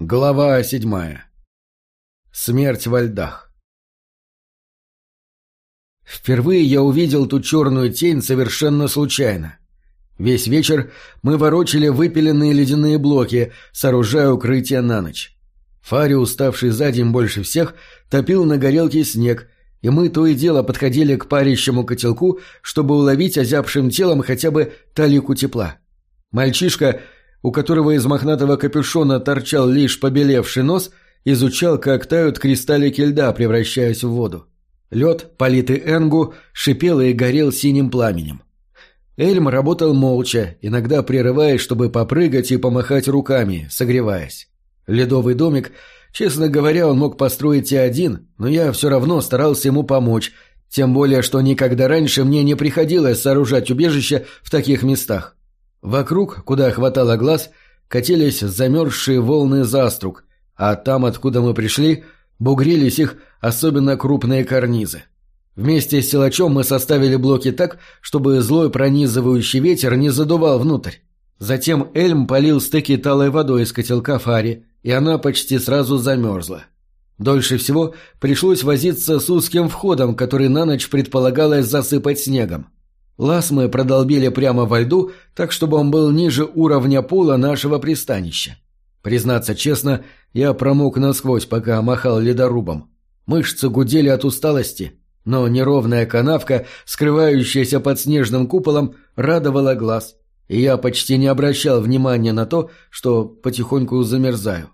Глава седьмая. Смерть во льдах. Впервые я увидел ту черную тень совершенно случайно. Весь вечер мы ворочали выпиленные ледяные блоки, сооружая укрытие на ночь. Фари, уставший за день больше всех, топил на горелке снег, и мы то и дело подходили к парящему котелку, чтобы уловить озябшим телом хотя бы талику тепла. Мальчишка — у которого из мохнатого капюшона торчал лишь побелевший нос, изучал, как тают кристаллики льда, превращаясь в воду. Лед, политый Энгу, шипел и горел синим пламенем. Эльм работал молча, иногда прерываясь, чтобы попрыгать и помахать руками, согреваясь. Ледовый домик, честно говоря, он мог построить и один, но я все равно старался ему помочь, тем более, что никогда раньше мне не приходилось сооружать убежище в таких местах. Вокруг, куда хватало глаз, катились замерзшие волны заструг, а там, откуда мы пришли, бугрились их особенно крупные карнизы. Вместе с силачом мы составили блоки так, чтобы злой пронизывающий ветер не задувал внутрь. Затем Эльм полил стыки талой водой из котелка Фари, и она почти сразу замерзла. Дольше всего пришлось возиться с узким входом, который на ночь предполагалось засыпать снегом. Лаз мы продолбили прямо во льду, так чтобы он был ниже уровня пола нашего пристанища. Признаться честно, я промок насквозь, пока махал ледорубом. Мышцы гудели от усталости, но неровная канавка, скрывающаяся под снежным куполом, радовала глаз, и я почти не обращал внимания на то, что потихоньку замерзаю.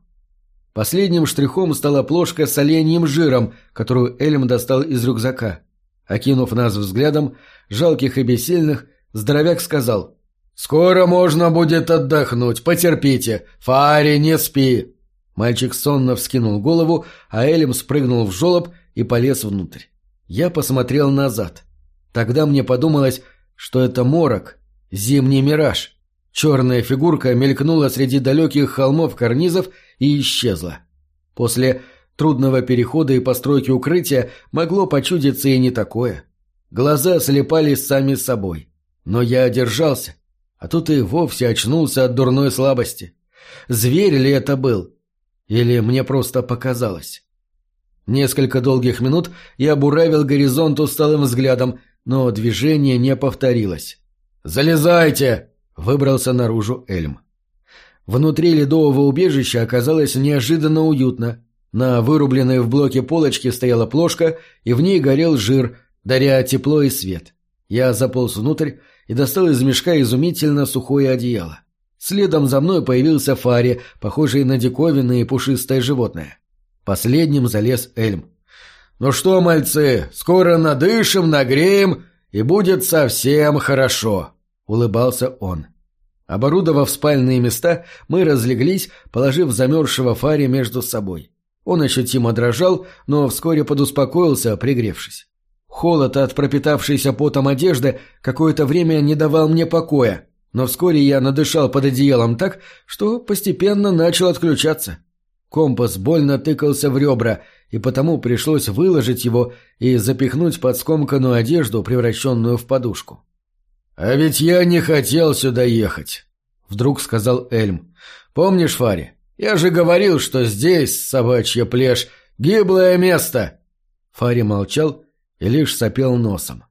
Последним штрихом стала плошка с оленьим жиром, которую Эльм достал из рюкзака. Окинув нас взглядом, жалких и бессильных, здоровяк сказал «Скоро можно будет отдохнуть, потерпите, Фари, не спи!» Мальчик сонно вскинул голову, а Элем спрыгнул в жолоб и полез внутрь. Я посмотрел назад. Тогда мне подумалось, что это морок, зимний мираж. Черная фигурка мелькнула среди далеких холмов карнизов и исчезла. После трудного перехода и постройки укрытия могло почудиться и не такое. Глаза слепались сами собой. Но я одержался. А тут и вовсе очнулся от дурной слабости. Зверь ли это был? Или мне просто показалось? Несколько долгих минут я буравил горизонт усталым взглядом, но движение не повторилось. «Залезайте!» — выбрался наружу Эльм. Внутри ледового убежища оказалось неожиданно уютно. На вырубленной в блоке полочке стояла плошка, и в ней горел жир, даря тепло и свет. Я заполз внутрь и достал из мешка изумительно сухое одеяло. Следом за мной появился Фари, похожий на диковинное и пушистое животное. Последним залез Эльм. «Ну что, мальцы, скоро надышим, нагреем, и будет совсем хорошо», — улыбался он. Оборудовав спальные места, мы разлеглись, положив замерзшего Фари между собой. Он ощутимо дрожал, но вскоре подуспокоился, пригревшись. Холод от пропитавшейся потом одежды какое-то время не давал мне покоя, но вскоре я надышал под одеялом так, что постепенно начал отключаться. Компас больно тыкался в ребра, и потому пришлось выложить его и запихнуть под скомканную одежду, превращенную в подушку. «А ведь я не хотел сюда ехать», — вдруг сказал Эльм. «Помнишь, Фари, я же говорил, что здесь, собачья плешь, гиблое место!» Фари молчал, и лишь сопел носом.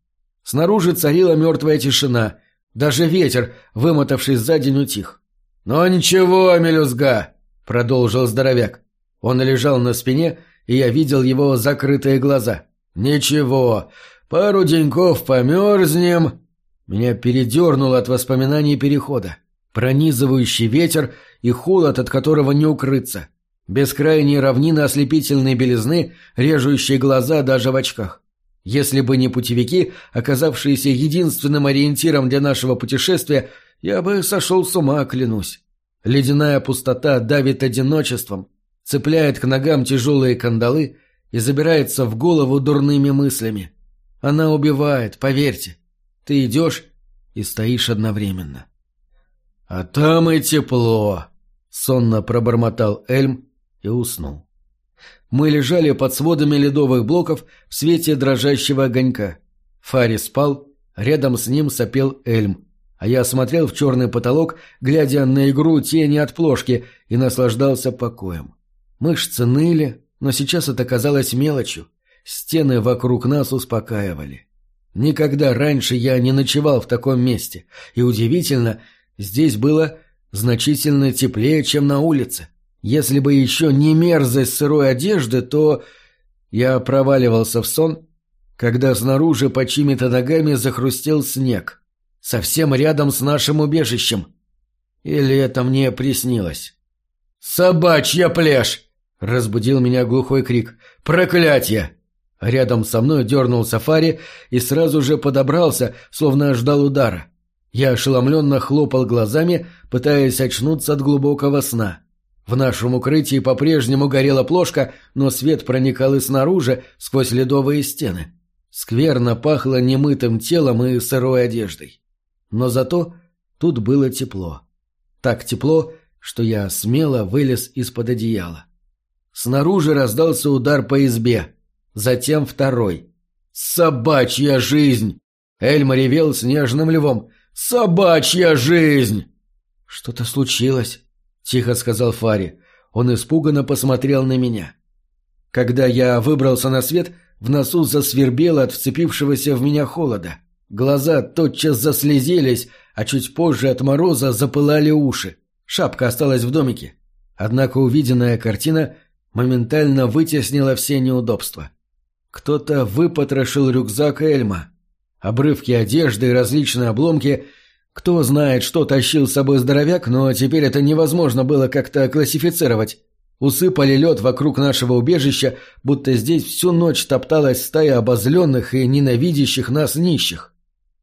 Снаружи царила мертвая тишина, даже ветер, вымотавшись за день, утих. «Но ничего, мелюзга!» — продолжил здоровяк. Он лежал на спине, и я видел его закрытые глаза. «Ничего, пару деньков померзнем...» Меня передернуло от воспоминаний перехода. Пронизывающий ветер и холод, от которого не укрыться. Бескрайние равнины ослепительной белизны, режущие глаза даже в очках. Если бы не путевики, оказавшиеся единственным ориентиром для нашего путешествия, я бы сошел с ума, клянусь. Ледяная пустота давит одиночеством, цепляет к ногам тяжелые кандалы и забирается в голову дурными мыслями. Она убивает, поверьте. Ты идешь и стоишь одновременно. «А там и тепло!» — сонно пробормотал Эльм и уснул. Мы лежали под сводами ледовых блоков в свете дрожащего огонька. Фари спал, рядом с ним сопел Эльм, а я смотрел в черный потолок, глядя на игру тени от плошки, и наслаждался покоем. Мышцы ныли, но сейчас это казалось мелочью. Стены вокруг нас успокаивали. Никогда раньше я не ночевал в таком месте, и удивительно, здесь было значительно теплее, чем на улице. Если бы еще не мерзость сырой одежды, то... Я проваливался в сон, когда снаружи под чьими-то ногами захрустел снег. Совсем рядом с нашим убежищем. Или это мне приснилось? «Собачья плешь!» — разбудил меня глухой крик. «Проклятье!» Рядом со мной дернул сафари и сразу же подобрался, словно ждал удара. Я ошеломленно хлопал глазами, пытаясь очнуться от глубокого сна. В нашем укрытии по-прежнему горела плошка, но свет проникал и снаружи, сквозь ледовые стены. Скверно пахло немытым телом и сырой одеждой. Но зато тут было тепло. Так тепло, что я смело вылез из-под одеяла. Снаружи раздался удар по избе. Затем второй. «Собачья жизнь!» Эльма ревел снежным львом. «Собачья жизнь!» «Что-то случилось», — тихо сказал Фари. Он испуганно посмотрел на меня. Когда я выбрался на свет, в носу засвербело от вцепившегося в меня холода. Глаза тотчас заслезились, а чуть позже от мороза запылали уши. Шапка осталась в домике. Однако увиденная картина моментально вытеснила все неудобства. Кто-то выпотрошил рюкзак Эльма. Обрывки одежды и различные обломки. Кто знает, что тащил с собой здоровяк, но теперь это невозможно было как-то классифицировать. Усыпали лед вокруг нашего убежища, будто здесь всю ночь топталась стая обозленных и ненавидящих нас нищих.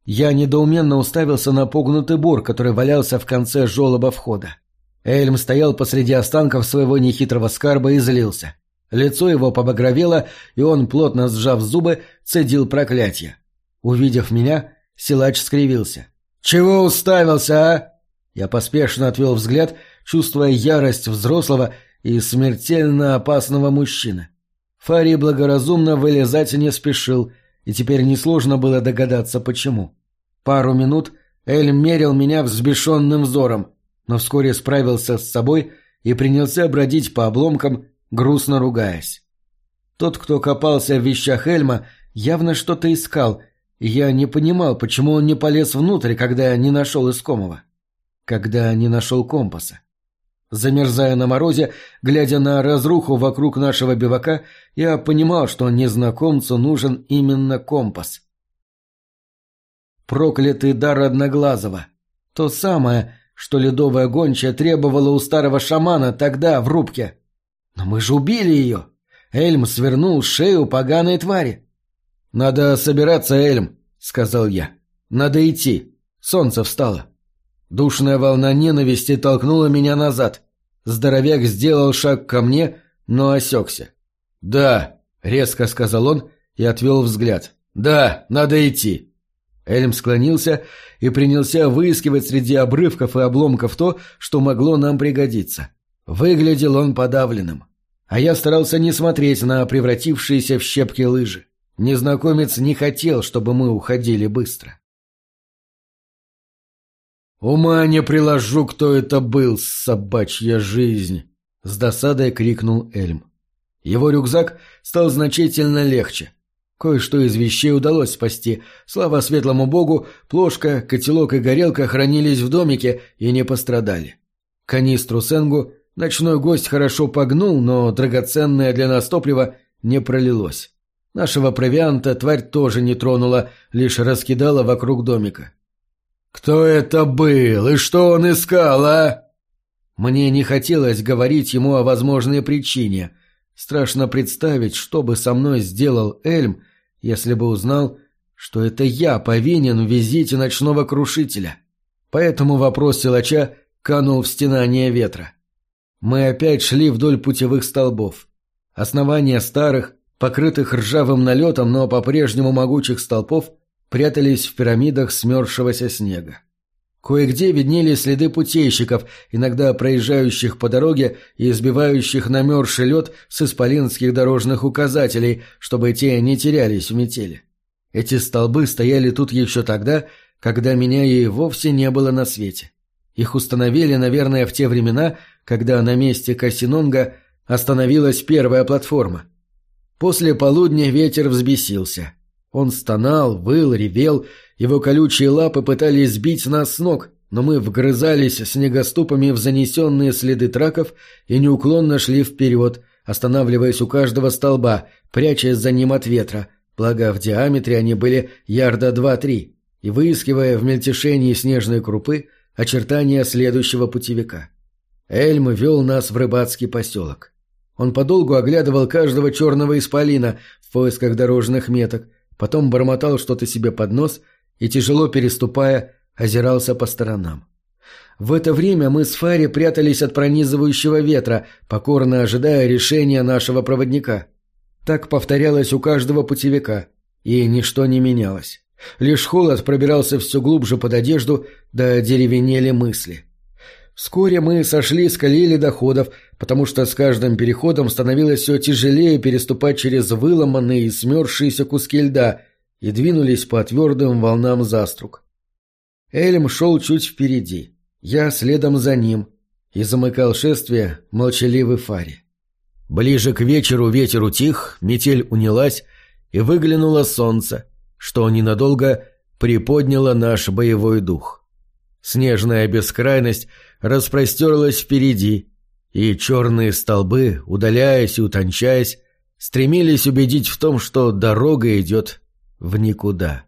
Я недоуменно уставился на погнутый бур, который валялся в конце жолоба входа. Эльм стоял посреди останков своего нехитрого скарба и злился. Лицо его побагровело, и он, плотно сжав зубы, цедил проклятие. Увидев меня, силач скривился. «Чего уставился, а?» Я поспешно отвел взгляд, чувствуя ярость взрослого и смертельно опасного мужчины. Фарий благоразумно вылезать не спешил, и теперь несложно было догадаться, почему. Пару минут Эль мерил меня взбешенным взором, но вскоре справился с собой и принялся бродить по обломкам, грустно ругаясь. Тот, кто копался в вещах Эльма, явно что-то искал, я не понимал, почему он не полез внутрь, когда не нашел искомого. Когда не нашел компаса. Замерзая на морозе, глядя на разруху вокруг нашего бивака, я понимал, что незнакомцу нужен именно компас. Проклятый дар Одноглазого. То самое, что ледовая гончая требовала у старого шамана тогда, в рубке. Но мы же убили ее. Эльм свернул шею поганой твари. «Надо собираться, Эльм», — сказал я. «Надо идти. Солнце встало». Душная волна ненависти толкнула меня назад. Здоровяк сделал шаг ко мне, но осекся. «Да», — резко сказал он и отвел взгляд. «Да, надо идти». Эльм склонился и принялся выискивать среди обрывков и обломков то, что могло нам пригодиться. Выглядел он подавленным. А я старался не смотреть на превратившиеся в щепки лыжи. Незнакомец не хотел, чтобы мы уходили быстро. «Ума не приложу, кто это был, собачья жизнь!» — с досадой крикнул Эльм. Его рюкзак стал значительно легче. Кое-что из вещей удалось спасти. Слава светлому богу, плошка, котелок и горелка хранились в домике и не пострадали. Канистру Сенгу ночной гость хорошо погнул, но драгоценное для нас топливо не пролилось. Нашего провианта тварь тоже не тронула, лишь раскидала вокруг домика. «Кто это был и что он искал, а?» Мне не хотелось говорить ему о возможной причине. Страшно представить, что бы со мной сделал Эльм, если бы узнал, что это я повинен в визите ночного крушителя. Поэтому вопрос силача канул в стенание ветра. Мы опять шли вдоль путевых столбов. Основания старых, покрытых ржавым налетом, но по-прежнему могучих столпов прятались в пирамидах смерзшегося снега. Кое-где виднелись следы путейщиков, иногда проезжающих по дороге и избивающих намерзший лед с исполинских дорожных указателей, чтобы те не терялись в метели. Эти столбы стояли тут еще тогда, когда меня и вовсе не было на свете. Их установили, наверное, в те времена, когда на месте Касинонга остановилась первая платформа. После полудня ветер взбесился. Он стонал, выл, ревел, его колючие лапы пытались сбить нас с ног, но мы вгрызались снегоступами в занесенные следы траков и неуклонно шли вперед, останавливаясь у каждого столба, прячась за ним от ветра, благо в диаметре они были ярда два-три, и выискивая в мельтешении снежной крупы очертания следующего путевика. Эльм вел нас в рыбацкий поселок. Он подолгу оглядывал каждого черного исполина в поисках дорожных меток, потом бормотал что-то себе под нос и, тяжело переступая, озирался по сторонам. В это время мы с Фари прятались от пронизывающего ветра, покорно ожидая решения нашего проводника. Так повторялось у каждого путевика, и ничто не менялось. Лишь холод пробирался все глубже под одежду, да деревенели мысли. Вскоре мы сошли с колеи ледоходов, потому что с каждым переходом становилось все тяжелее переступать через выломанные и смерзшиеся куски льда и двинулись по твердым волнам заструк. Эльм шел чуть впереди, я следом за ним, и замыкал шествие молчаливый Фари. Ближе к вечеру ветер утих, метель унялась, и выглянуло солнце, что ненадолго приподняло наш боевой дух. Снежная бескрайность распростерлась впереди, и черные столбы, удаляясь и утончаясь, стремились убедить в том, что дорога идет в никуда.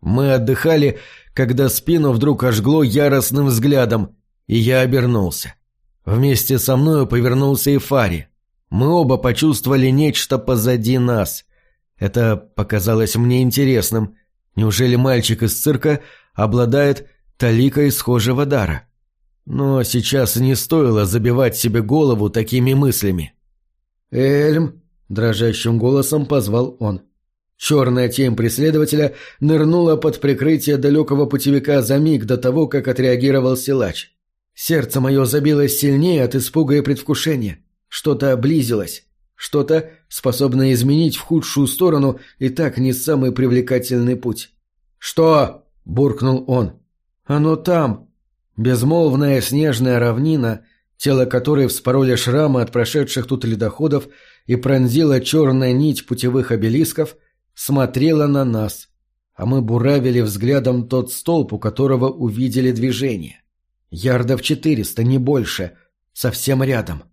Мы отдыхали, когда спину вдруг ожгло яростным взглядом, и я обернулся. Вместе со мною повернулся и Фари. Мы оба почувствовали нечто позади нас. Это показалось мне интересным. Неужели мальчик из цирка обладает таликой схожего дара? Но сейчас не стоило забивать себе голову такими мыслями. «Эльм!» – дрожащим голосом позвал он. Черная тень преследователя нырнула под прикрытие далекого путевика за миг до того, как отреагировал силач. Сердце мое забилось сильнее от испуга и предвкушения. Что-то близилось. Что-то, способное изменить в худшую сторону и так не самый привлекательный путь. «Что?» – буркнул он. «Оно там!» Безмолвная снежная равнина, тело которой вспороли шрамы от прошедших тут ледоходов и пронзила черная нить путевых обелисков – смотрела на нас, а мы буравили взглядом тот столб, у которого увидели движение. Ярдов четыреста, не больше, совсем рядом.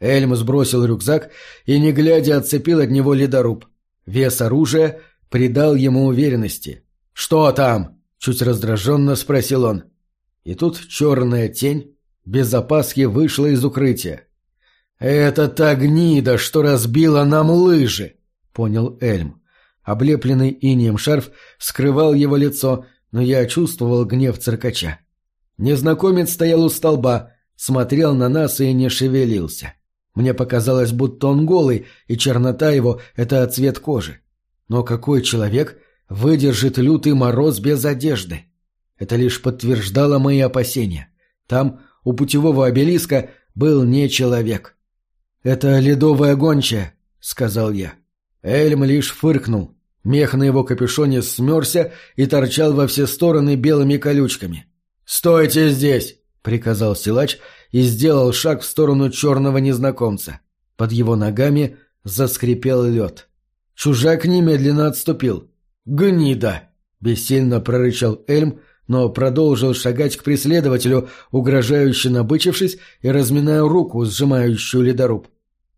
Эльм сбросил рюкзак и, не глядя, отцепил от него ледоруб. Вес оружия придал ему уверенности. «Что там?» — чуть раздраженно спросил он. И тут черная тень без опаски вышла из укрытия. «Это та гнида, что разбила нам лыжи!» — понял Эльм. Облепленный инием шарф скрывал его лицо, но я чувствовал гнев циркача. Незнакомец стоял у столба, смотрел на нас и не шевелился. Мне показалось, будто он голый, и чернота его — это цвет кожи. Но какой человек выдержит лютый мороз без одежды? Это лишь подтверждало мои опасения. Там, у путевого обелиска, был не человек. «Это ледовая гончая», — сказал я. Эльм лишь фыркнул. Мех на его капюшоне смерся и торчал во все стороны белыми колючками. «Стойте здесь!» — приказал силач и сделал шаг в сторону черного незнакомца. Под его ногами заскрипел лед. Чужак немедленно отступил. «Гнида!» — бессильно прорычал Эльм, но продолжил шагать к преследователю, угрожающе набычившись и разминая руку, сжимающую ледоруб.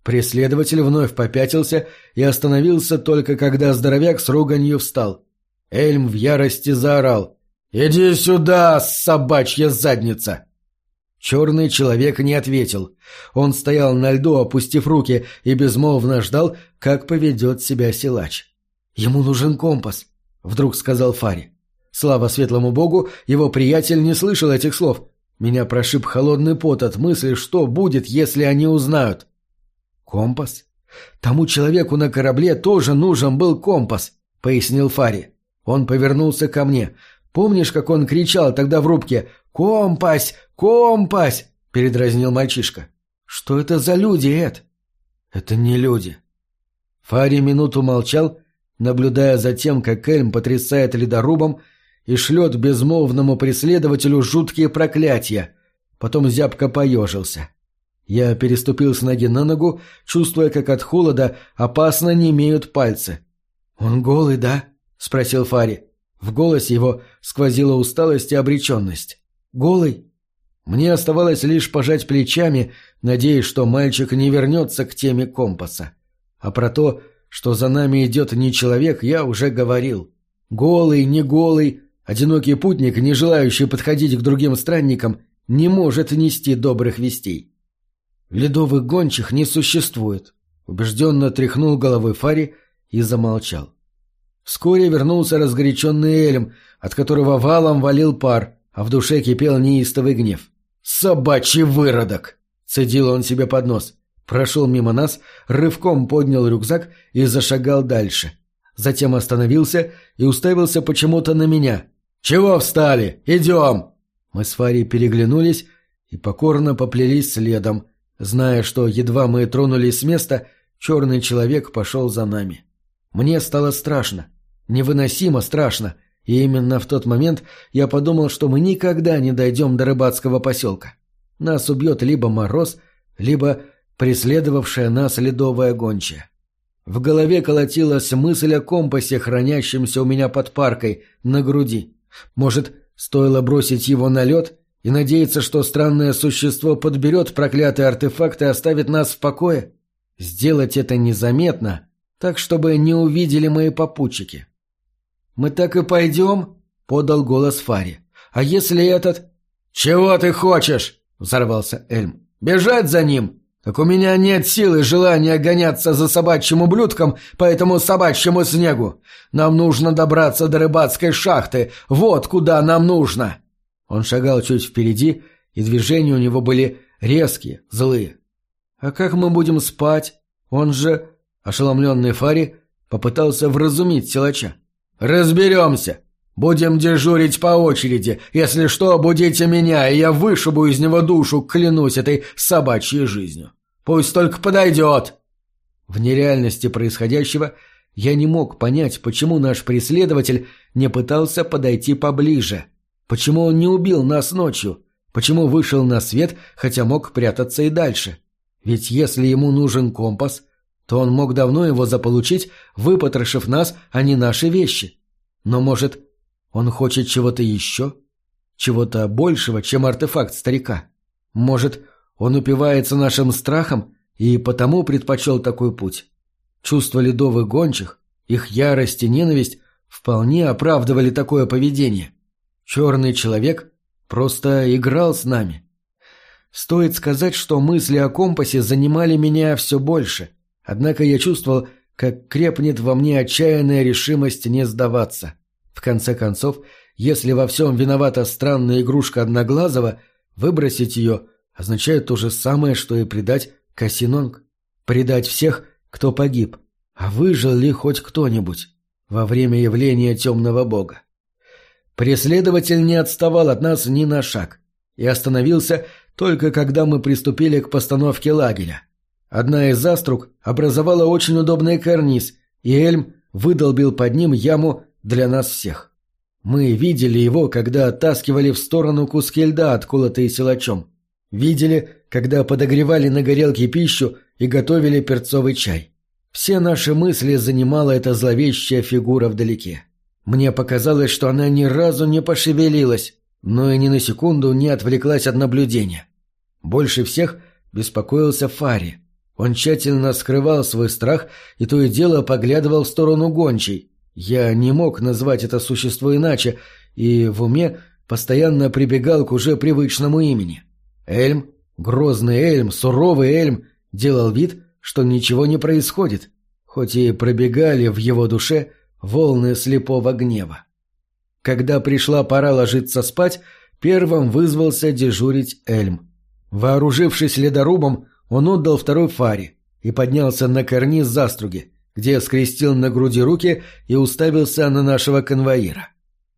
Преследователь вновь попятился и остановился только когда здоровяк с руганью встал. Эльм в ярости заорал. «Иди сюда, собачья задница!» Черный человек не ответил. Он стоял на льду, опустив руки, и безмолвно ждал, как поведет себя силач. «Ему нужен компас», — вдруг сказал Фари. Слава светлому богу, его приятель не слышал этих слов. Меня прошиб холодный пот от мысли, что будет, если они узнают. «Компас? Тому человеку на корабле тоже нужен был компас», — пояснил Фари. Он повернулся ко мне. «Помнишь, как он кричал тогда в рубке «Компас! Компас!» — передразнил мальчишка. «Что это за люди, Эд?» «Это не люди». Фари минуту молчал, наблюдая за тем, как Эльм потрясает ледорубом, и шлет безмолвному преследователю жуткие проклятия. Потом зябко поежился. Я переступил с ноги на ногу, чувствуя, как от холода опасно не имеют пальцы. «Он голый, да?» — спросил Фари. В голосе его сквозила усталость и обреченность. «Голый?» Мне оставалось лишь пожать плечами, надеясь, что мальчик не вернется к теме компаса. А про то, что за нами идет не человек, я уже говорил. Голый, не голый, одинокий путник, не желающий подходить к другим странникам, не может нести добрых вестей. Ледовых гончих не существует, убежденно тряхнул головой Фари и замолчал. Вскоре вернулся разгоряченный Элем, от которого валом валил пар, а в душе кипел неистовый гнев. «Собачий выродок!» — цедил он себе под нос. Прошел мимо нас, рывком поднял рюкзак и зашагал дальше. Затем остановился и уставился почему-то на меня. «Чего встали? Идем!» Мы с Фарей переглянулись и покорно поплелись следом, зная, что едва мы тронулись с места, черный человек пошел за нами. Мне стало страшно, невыносимо страшно, и именно в тот момент я подумал, что мы никогда не дойдем до рыбацкого поселка. Нас убьет либо мороз, либо преследовавшая нас ледовая гончая. В голове колотилась мысль о компасе, хранящемся у меня под паркой, на груди. Может, стоило бросить его на лед и надеяться, что странное существо подберет проклятый артефакт и оставит нас в покое? Сделать это незаметно, так, чтобы не увидели мои попутчики. «Мы так и пойдем?» — подал голос Фари. «А если этот...» «Чего ты хочешь?» — взорвался Эльм. «Бежать за ним? Так у меня нет силы и желания гоняться за собачьим ублюдком по этому собачьему снегу. Нам нужно добраться до рыбацкой шахты. Вот куда нам нужно!» Он шагал чуть впереди, и движения у него были резкие, злые. «А как мы будем спать? Он же...» Ошеломленный Фари попытался вразумить силача. «Разберемся!» Будем дежурить по очереди. Если что, будите меня, и я вышибу из него душу, клянусь этой собачьей жизнью. Пусть только подойдет. В нереальности происходящего я не мог понять, почему наш преследователь не пытался подойти поближе. Почему он не убил нас ночью? Почему вышел на свет, хотя мог прятаться и дальше? Ведь если ему нужен компас, то он мог давно его заполучить, выпотрошив нас, а не наши вещи. Но, может, он хочет чего-то еще? Чего-то большего, чем артефакт старика? Может, он упивается нашим страхом и потому предпочел такой путь? Чувство ледовых гончих, их ярость и ненависть вполне оправдывали такое поведение. Черный человек просто играл с нами. Стоит сказать, что мысли о компасе занимали меня все больше, однако я чувствовал, как крепнет во мне отчаянная решимость не сдаваться. В конце концов, если во всем виновата странная игрушка Одноглазого, выбросить ее означает то же самое, что и предать Кассинонг. Предать всех, кто погиб. А выжил ли хоть кто-нибудь во время явления темного бога? Преследователь не отставал от нас ни на шаг и остановился только когда мы приступили к постановке лагеря. Одна из заструг образовала очень удобный карниз, и Эльм выдолбил под ним яму для нас всех. Мы видели его, когда оттаскивали в сторону куски льда, отколотые силачом. Видели, когда подогревали на горелке пищу и готовили перцовый чай. Все наши мысли занимала эта зловещая фигура вдалеке. Мне показалось, что она ни разу не пошевелилась, но и ни на секунду не отвлеклась от наблюдения. Больше всех беспокоился Фари. Он тщательно скрывал свой страх и то и дело поглядывал в сторону гончей, я не мог назвать это существо иначе, и в уме постоянно прибегал к уже привычному имени. Эльм, грозный Эльм, суровый Эльм, делал вид, что ничего не происходит, хоть и пробегали в его душе волны слепого гнева. Когда пришла пора ложиться спать, первым вызвался дежурить Эльм. Вооружившись ледорубом, он отдал второй фаре и поднялся на карниз заструги где скрестил на груди руки и уставился на нашего конвоира.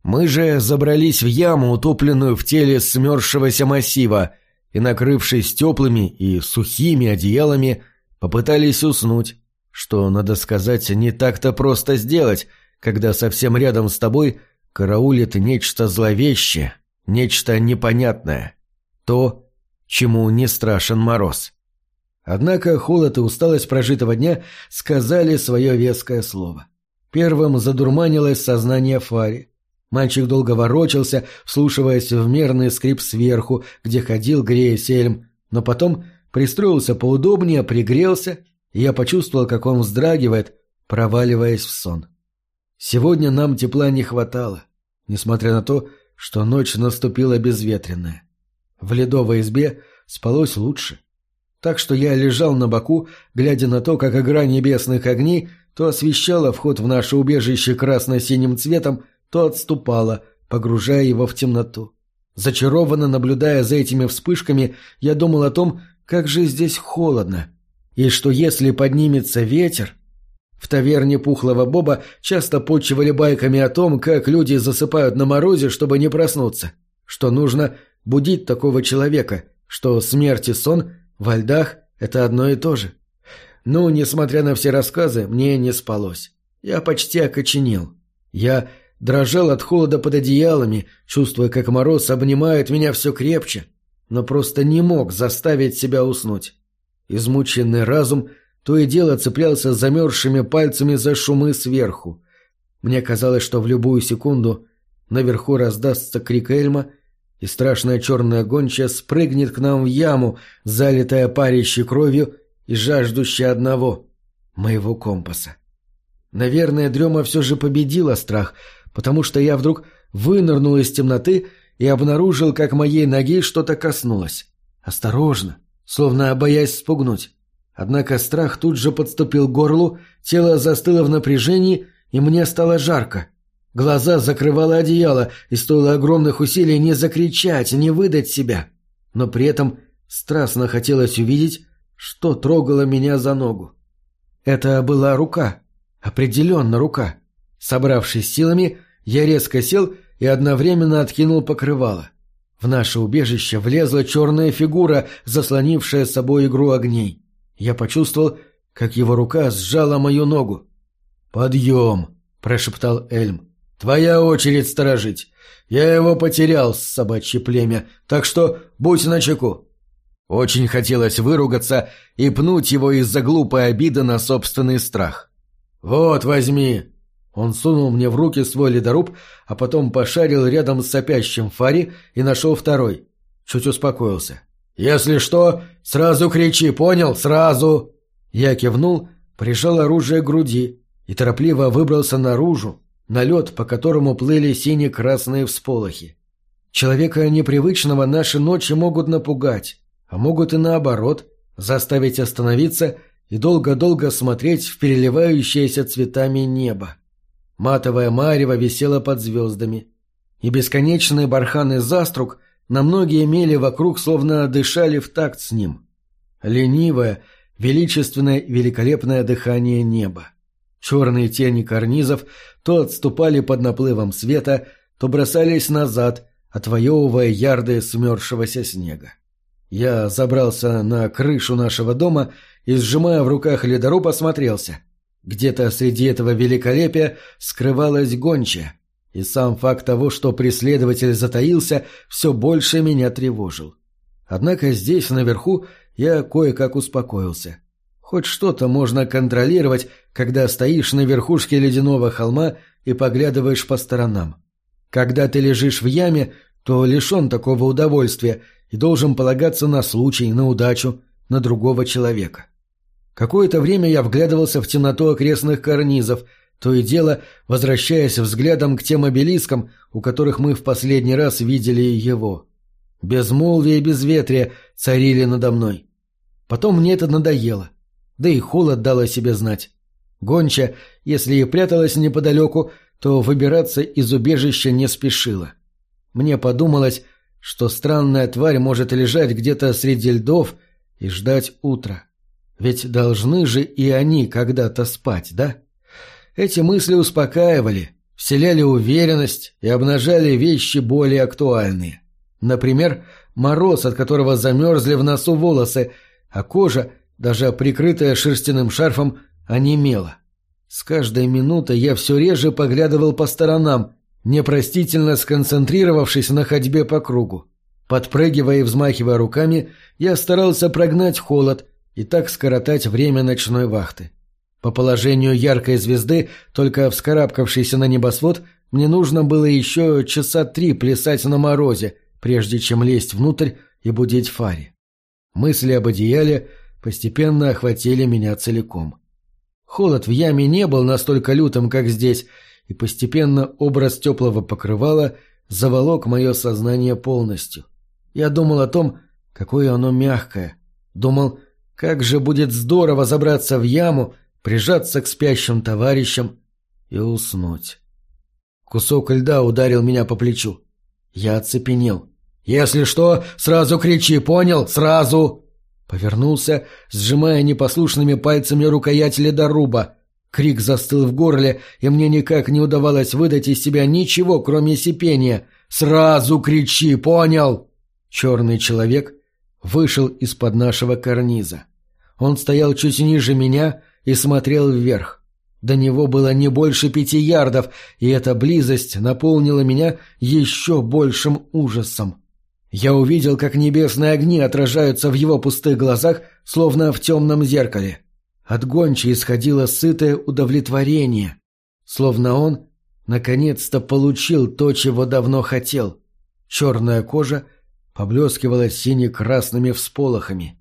Мы же забрались в яму, утопленную в теле смерзшегося массива, и, накрывшись теплыми и сухими одеялами, попытались уснуть, что, надо сказать, не так-то просто сделать, когда совсем рядом с тобой караулит нечто зловещее, нечто непонятное. То, чему не страшен мороз. Однако холод и усталость прожитого дня сказали свое веское слово. Первым задурманилось сознание Фари. Мальчик долго ворочался, вслушиваясь в мерный скрип сверху, где ходил, греясь Эльм, но потом пристроился поудобнее, пригрелся, и я почувствовал, как он вздрагивает, проваливаясь в сон. Сегодня нам тепла не хватало, несмотря на то, что ночь наступила безветренная. В ледовой избе спалось лучше. Так что я лежал на боку, глядя на то, как игра небесных огней то освещала вход в наше убежище красно-синим цветом, то отступала, погружая его в темноту. Зачарованно наблюдая за этими вспышками, я думал о том, как же здесь холодно, и что если поднимется ветер... В таверне Пухлого Боба часто почивали байками о том, как люди засыпают на морозе, чтобы не проснуться, что нужно будить такого человека, что смерть и сон во льдах — это одно и то же. Ну, несмотря на все рассказы, мне не спалось. Я почти окоченел. Я дрожал от холода под одеялами, чувствуя, как мороз обнимает меня все крепче, но просто не мог заставить себя уснуть. Измученный разум то и дело цеплялся замерзшими пальцами за шумы сверху. Мне казалось, что в любую секунду наверху раздастся крик Эльма, и страшная черная гончая спрыгнет к нам в яму, залитая парящей кровью, и жаждущая одного — моего компаса. Наверное, дрема все же победила страх, потому что я вдруг вынырнул из темноты и обнаружил, как моей ноги что-то коснулось. Осторожно, словно боясь спугнуть. Однако страх тут же подступил к горлу, тело застыло в напряжении, и мне стало жарко. Глаза закрывало одеяло, и стоило огромных усилий не закричать, не выдать себя. Но при этом страстно хотелось увидеть, что трогало меня за ногу. Это была рука. Определенно рука. Собравшись силами, я резко сел и одновременно откинул покрывало. В наше убежище влезла черная фигура, заслонившая с собой игру огней. Я почувствовал, как его рука сжала мою ногу. «Подъем!» — прошептал Эльм. «Твоя очередь сторожить. Я его потерял, собачье племя, так что будь начеку. Очень хотелось выругаться и пнуть его из-за глупой обиды на собственный страх. «Вот, возьми!» Он сунул мне в руки свой ледоруб, а потом пошарил рядом с сопящим Фари и нашел второй. Чуть успокоился. «Если что, сразу кричи, понял? Сразу!» Я кивнул, прижал оружие к груди и торопливо выбрался наружу, на лед, по которому плыли сине-красные всполохи. Человека непривычного наши ночи могут напугать а могут и наоборот заставить остановиться и долго-долго смотреть в переливающееся цветами небо. Матовая марево висела под звездами, и бесконечные барханы заструк на многие мели вокруг словно дышали в такт с ним. Ленивое, величественное великолепное дыхание неба. Черные тени карнизов то отступали под наплывом света, то бросались назад, отвоевывая ярды смерзшегося снега. Я забрался на крышу нашего дома и, сжимая в руках ледоруб, осмотрелся. Где-то среди этого великолепия скрывалась гончая, и сам факт того, что преследователь затаился, все больше меня тревожил. Однако здесь, наверху, я кое-как успокоился. Хоть что-то можно контролировать, когда стоишь на верхушке ледяного холма и поглядываешь по сторонам. Когда ты лежишь в яме, то лишен такого удовольствия — и должен полагаться на случай, на удачу, на другого человека. Какое-то время я вглядывался в темноту окрестных карнизов, то и дело возвращаясь взглядом к тем обелискам, у которых мы в последний раз видели его. Безмолвие и безветрие царили надо мной. Потом мне это надоело, да и холод дал о себе знать. Гонча, если и пряталась неподалеку, то выбираться из убежища не спешила. Мне подумалось, что странная тварь может лежать где-то среди льдов и ждать утра. Ведь должны же и они когда-то спать, да? Эти мысли успокаивали, вселяли уверенность и обнажали вещи более актуальные. Например, мороз, от которого замерзли в носу волосы, а кожа, даже прикрытая шерстяным шарфом, онемела. С каждой минутой я все реже поглядывал по сторонам, непростительно сконцентрировавшись на ходьбе по кругу. Подпрыгивая и взмахивая руками, я старался прогнать холод и так скоротать время ночной вахты. По положению яркой звезды, только вскарабкавшейся на небосвод, мне нужно было еще часа три плясать на морозе, прежде чем лезть внутрь и будить Фари. Мысли об одеяле постепенно охватили меня целиком. Холод в яме не был настолько лютым, как здесь, и постепенно образ теплого покрывала заволок мое сознание полностью. Я думал о том, какое оно мягкое. Думал, как же будет здорово забраться в яму, прижаться к спящим товарищам и уснуть. Кусок льда ударил меня по плечу. Я оцепенел. «Если что, сразу кричи, понял? Сразу!» Повернулся, сжимая непослушными пальцами рукоять ледоруба. Крик застыл в горле, и мне никак не удавалось выдать из себя ничего, кроме сипения. «Сразу кричи, понял?» Черный человек вышел из-под нашего карниза. Он стоял чуть ниже меня и смотрел вверх. До него было не больше пяти ярдов, и эта близость наполнила меня еще большим ужасом. Я увидел, как небесные огни отражаются в его пустых глазах, словно в темном зеркале. От гончи исходило сытое удовлетворение, словно он наконец-то получил то, чего давно хотел. Черная кожа поблескивала сине-красными всполохами.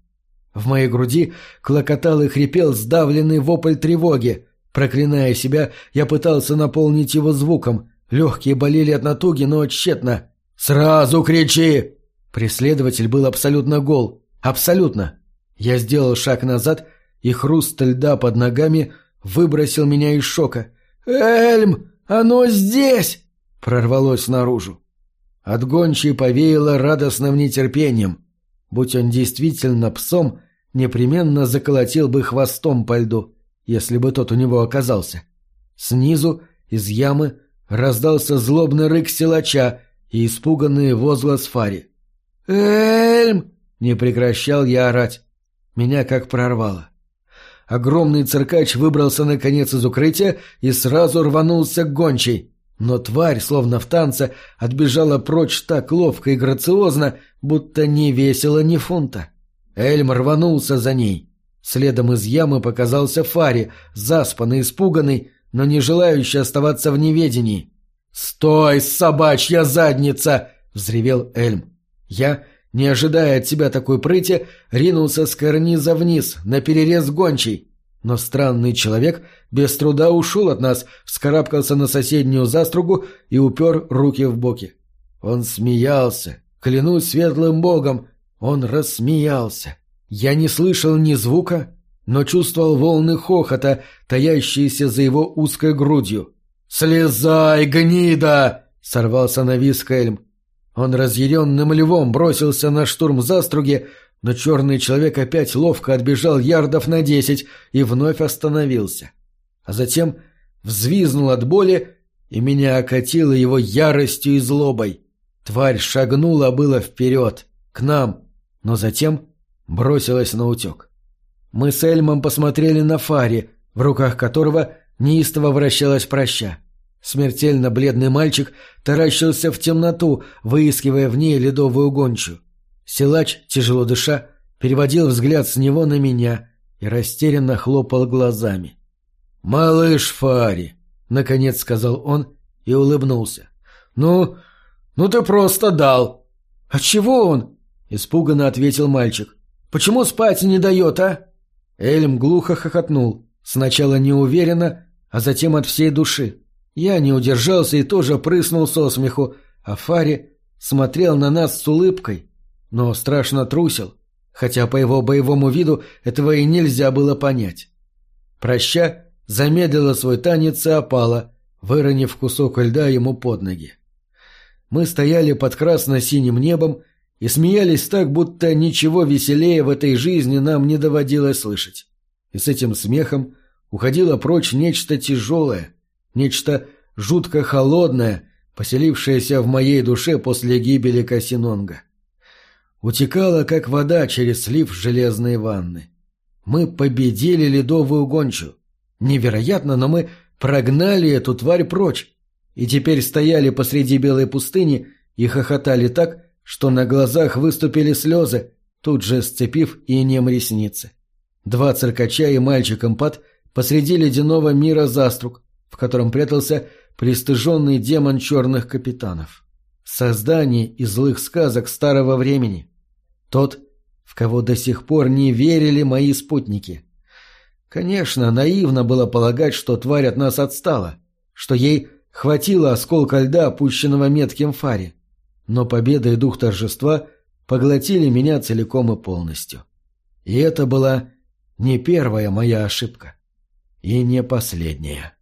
В моей груди клокотал и хрипел сдавленный вопль тревоги. Проклиная себя, я пытался наполнить его звуком. Легкие болели от натуги, но тщетно. «Сразу кричи!» Преследователь был абсолютно гол. Абсолютно. Я сделал шаг назад, и хруст льда под ногами выбросил меня из шока. «Эльм! Оно здесь!» — прорвалось наружу. От повеяло радостным нетерпением. Будь он действительно псом, непременно заколотил бы хвостом по льду, если бы тот у него оказался. Снизу, из ямы, раздался злобный рык силача и испуганный возглас Фари. «Эльм!» — не прекращал я орать. Меня как прорвало. Огромный циркач выбрался наконец из укрытия и сразу рванулся к гончей. Но тварь, словно в танце, отбежала прочь так ловко и грациозно, будто не весело ни фунта. Эльм рванулся за ней. Следом из ямы показался Фари, заспанный, испуганный, но не желающий оставаться в неведении. «Стой, собачья задница!» — взревел Эльм. Я, не ожидая от себя такой прыти, ринулся с карниза вниз, на перерез гончий. Но странный человек без труда ушел от нас, вскарабкался на соседнюю застругу и упер руки в боки. Он смеялся, клянусь светлым богом, он рассмеялся. Я не слышал ни звука, но чувствовал волны хохота, таящиеся за его узкой грудью. «Слезай, гнида!» — сорвался на виск Эльм. Он разъяренным львом бросился на штурм заструги, но черный человек опять ловко отбежал ярдов на десять и вновь остановился. А затем взвизнул от боли, и меня окатило его яростью и злобой. Тварь шагнула было вперед, к нам, но затем бросилась на утек. Мы с Эльмом посмотрели на Фари, в руках которого неистово вращалась проща. Смертельно бледный мальчик таращился в темноту, выискивая в ней ледовую гончую. Силач, тяжело дыша, переводил взгляд с него на меня и растерянно хлопал глазами. «Малыш Фари!» — наконец сказал он и улыбнулся. «Ну, ну ты просто дал!» «А чего он?» — испуганно ответил мальчик. «Почему спать не дает, а?» Эльм глухо хохотнул, сначала неуверенно, а затем от всей души. Я не удержался и тоже прыснул со смеху, а Фари смотрел на нас с улыбкой, но страшно трусил, хотя по его боевому виду этого и нельзя было понять. Проща замедлила свой танец и опала, выронив кусок льда ему под ноги. Мы стояли под красно-синим небом и смеялись так, будто ничего веселее в этой жизни нам не доводилось слышать. И с этим смехом уходило прочь нечто тяжелое, Нечто жутко холодное, поселившееся в моей душе после гибели Касинонга. Утекала, как вода через слив железной ванны. Мы победили ледовую гончу. Невероятно, но мы прогнали эту тварь прочь. И теперь стояли посреди белой пустыни и хохотали так, что на глазах выступили слезы, тут же сцепив и нем ресницы. Два циркача и мальчик-эмпат посреди ледяного мира заструк, в котором прятался пристыженный демон черных капитанов. Создание из злых сказок старого времени. Тот, в кого до сих пор не верили мои спутники. Конечно, наивно было полагать, что тварь от нас отстала, что ей хватило осколка льда, опущенного метким фаре. Но победа и дух торжества поглотили меня целиком и полностью. И это была не первая моя ошибка. И не последняя.